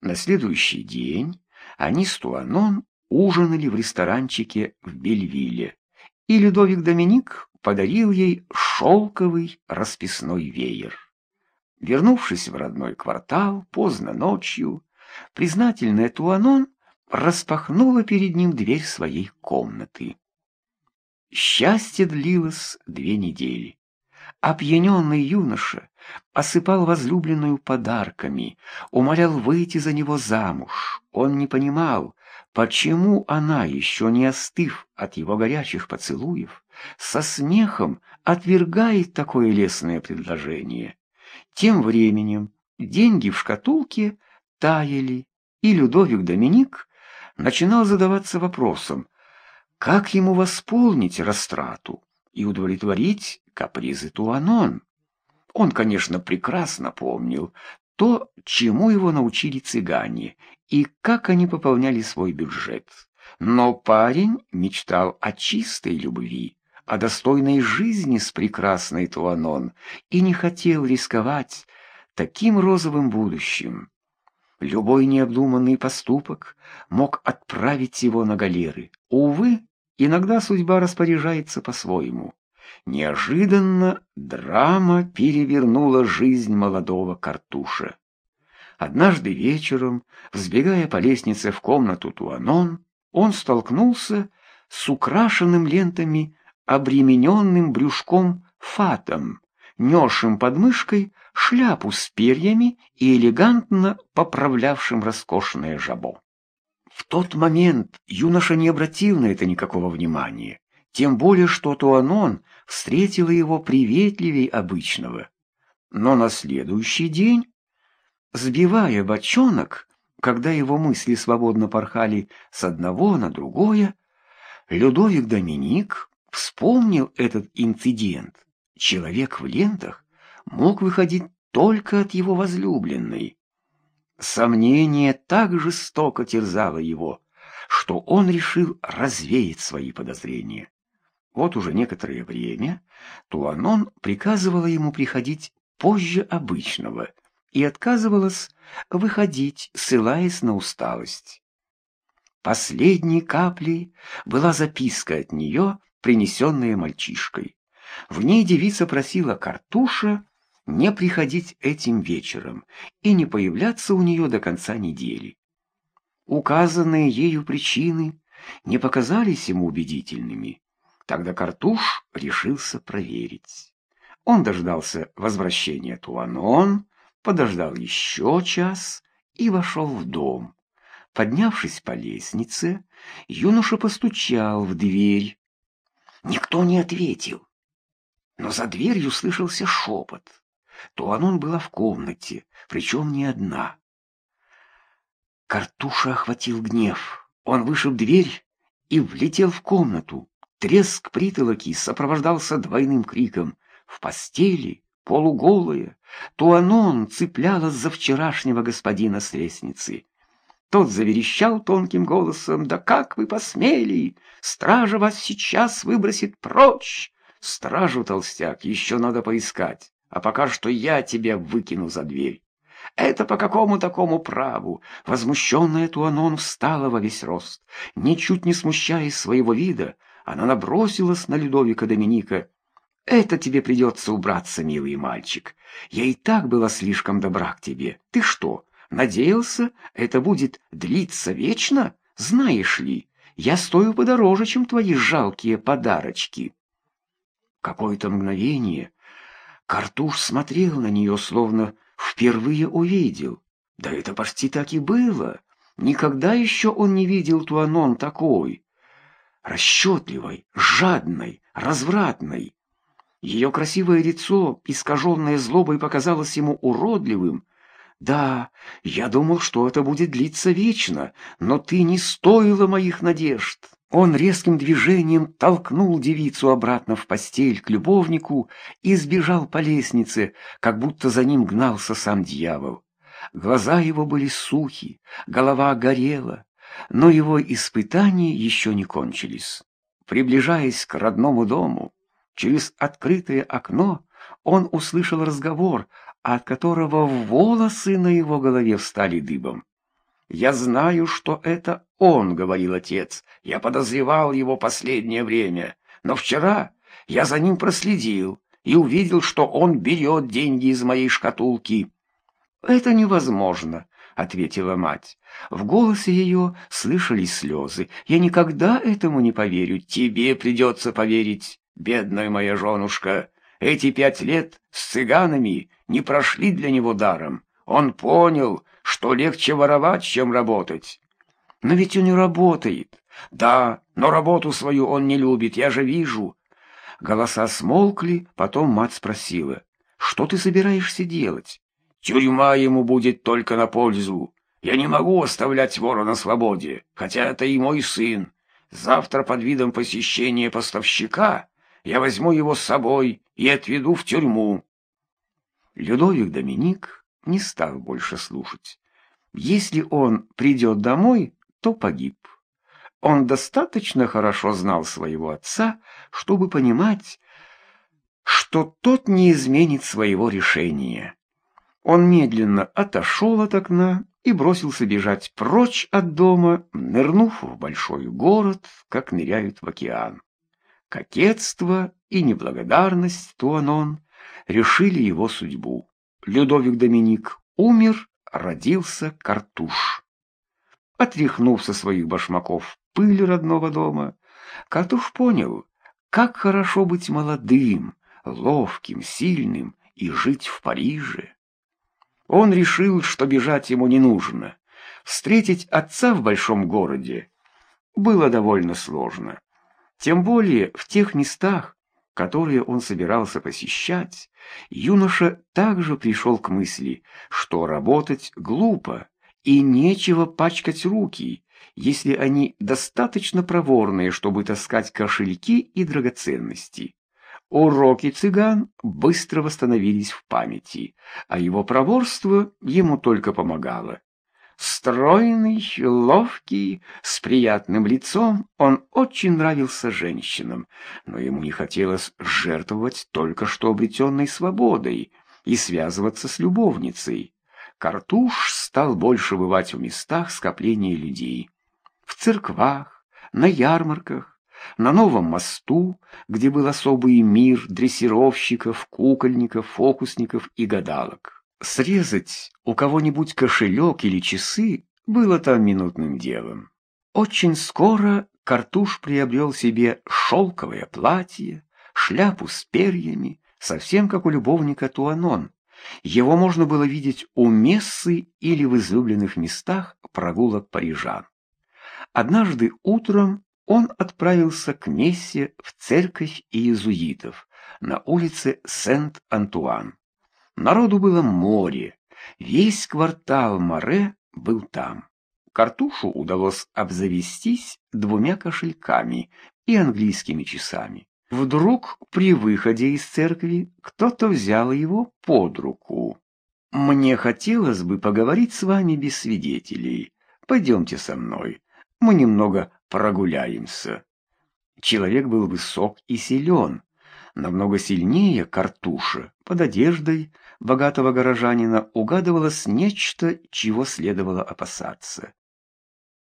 На следующий день они с Туанон ужинали в ресторанчике в Бельвилле, и Людовик Доминик подарил ей шелковый расписной веер. Вернувшись в родной квартал поздно ночью, признательная Туанон распахнула перед ним дверь своей комнаты. Счастье длилось две недели. Опьяненный юноша осыпал возлюбленную подарками, умолял выйти за него замуж. Он не понимал, почему она, еще не остыв от его горячих поцелуев, со смехом отвергает такое лестное предложение. Тем временем деньги в шкатулке таяли, и Людовик Доминик начинал задаваться вопросом, как ему восполнить растрату и удовлетворить капризы Туанон. Он, конечно, прекрасно помнил то, чему его научили цыгане, и как они пополняли свой бюджет. Но парень мечтал о чистой любви, о достойной жизни с прекрасной Туанон и не хотел рисковать таким розовым будущим. Любой необдуманный поступок мог отправить его на галеры. Увы, иногда судьба распоряжается по-своему. Неожиданно драма перевернула жизнь молодого картуша. Однажды вечером, взбегая по лестнице в комнату Туанон, он столкнулся с украшенным лентами обремененным брюшком фатом, несшим под мышкой шляпу с перьями и элегантно поправлявшим роскошное жабо. В тот момент юноша не обратил на это никакого внимания, тем более что Туанон встретила его приветливей обычного. Но на следующий день, сбивая бочонок, когда его мысли свободно порхали с одного на другое, Людовик Доминик вспомнил этот инцидент. Человек в лентах мог выходить только от его возлюбленной. Сомнение так жестоко терзало его, что он решил развеять свои подозрения. Вот уже некоторое время Туанон приказывала ему приходить позже обычного и отказывалась выходить, ссылаясь на усталость. Последней каплей была записка от нее, принесенные мальчишкой. В ней девица просила Картуша не приходить этим вечером и не появляться у нее до конца недели. Указанные ею причины не показались ему убедительными. Тогда Картуш решился проверить. Он дождался возвращения Туанон, подождал еще час и вошел в дом. Поднявшись по лестнице, юноша постучал в дверь. Никто не ответил. Но за дверью слышался шепот. Туанон была в комнате, причем не одна. Картуша охватил гнев. Он вышиб дверь и влетел в комнату. Треск притолоки сопровождался двойным криком. В постели, полуголая, Туанон цеплялась за вчерашнего господина с лестницы. Тот заверещал тонким голосом, «Да как вы посмели! Стража вас сейчас выбросит прочь! Стражу, толстяк, еще надо поискать, а пока что я тебя выкину за дверь». «Это по какому такому праву?» Возмущенная Туанон встала во весь рост. Ничуть не смущаясь своего вида, она набросилась на Людовика Доминика. «Это тебе придется убраться, милый мальчик. Я и так была слишком добра к тебе. Ты что, Надеялся, это будет длиться вечно? Знаешь ли, я стою подороже, чем твои жалкие подарочки. Какое-то мгновение Картуш смотрел на нее, словно впервые увидел. Да это почти так и было. Никогда еще он не видел Туанон такой. Расчетливой, жадной, развратной. Ее красивое лицо, искаженное злобой, показалось ему уродливым, да, я думал, что это будет длиться вечно, но ты не стоила моих надежд. Он резким движением толкнул девицу обратно в постель к любовнику и сбежал по лестнице, как будто за ним гнался сам дьявол. Глаза его были сухи, голова горела, но его испытания еще не кончились. Приближаясь к родному дому, через открытое окно он услышал разговор, от которого волосы на его голове встали дыбом. «Я знаю, что это он», — говорил отец. «Я подозревал его последнее время, но вчера я за ним проследил и увидел, что он берет деньги из моей шкатулки». «Это невозможно», — ответила мать. В голосе ее слышались слезы. «Я никогда этому не поверю. Тебе придется поверить, бедная моя женушка. Эти пять лет с цыганами не прошли для него даром. Он понял, что легче воровать, чем работать. Но ведь он не работает. Да, но работу свою он не любит, я же вижу. Голоса смолкли, потом мать спросила, что ты собираешься делать? Тюрьма ему будет только на пользу. Я не могу оставлять вора на свободе, хотя это и мой сын. Завтра под видом посещения поставщика я возьму его с собой и отведу в тюрьму. Людовик Доминик не стал больше слушать. Если он придет домой, то погиб. Он достаточно хорошо знал своего отца, чтобы понимать, что тот не изменит своего решения. Он медленно отошел от окна и бросился бежать прочь от дома, нырнув в большой город, как ныряют в океан. Кокетство и неблагодарность Туанон решили его судьбу. Людовик Доминик умер, родился Картуш. Отряхнув со своих башмаков пыль родного дома, Картуш понял, как хорошо быть молодым, ловким, сильным и жить в Париже. Он решил, что бежать ему не нужно. Встретить отца в большом городе было довольно сложно. Тем более в тех местах, которые он собирался посещать, юноша также пришел к мысли, что работать глупо и нечего пачкать руки, если они достаточно проворные, чтобы таскать кошельки и драгоценности. Уроки цыган быстро восстановились в памяти, а его проворство ему только помогало. Стройный, ловкий, с приятным лицом, он очень нравился женщинам, но ему не хотелось жертвовать только что обретенной свободой и связываться с любовницей. Картуш стал больше бывать в местах скопления людей. В церквах, на ярмарках, на новом мосту, где был особый мир дрессировщиков, кукольников, фокусников и гадалок. Срезать у кого-нибудь кошелек или часы было там минутным делом. Очень скоро Картуш приобрел себе шелковое платье, шляпу с перьями, совсем как у любовника Туанон. Его можно было видеть у мессы или в излюбленных местах прогулок парижан. Однажды утром он отправился к мессе в церковь иезуитов на улице Сент-Антуан. Народу было море, весь квартал Море был там. Картушу удалось обзавестись двумя кошельками и английскими часами. Вдруг при выходе из церкви кто-то взял его под руку. «Мне хотелось бы поговорить с вами без свидетелей. Пойдемте со мной, мы немного прогуляемся». Человек был высок и силен, намного сильнее картуша. Под одеждой богатого горожанина угадывалось нечто, чего следовало опасаться.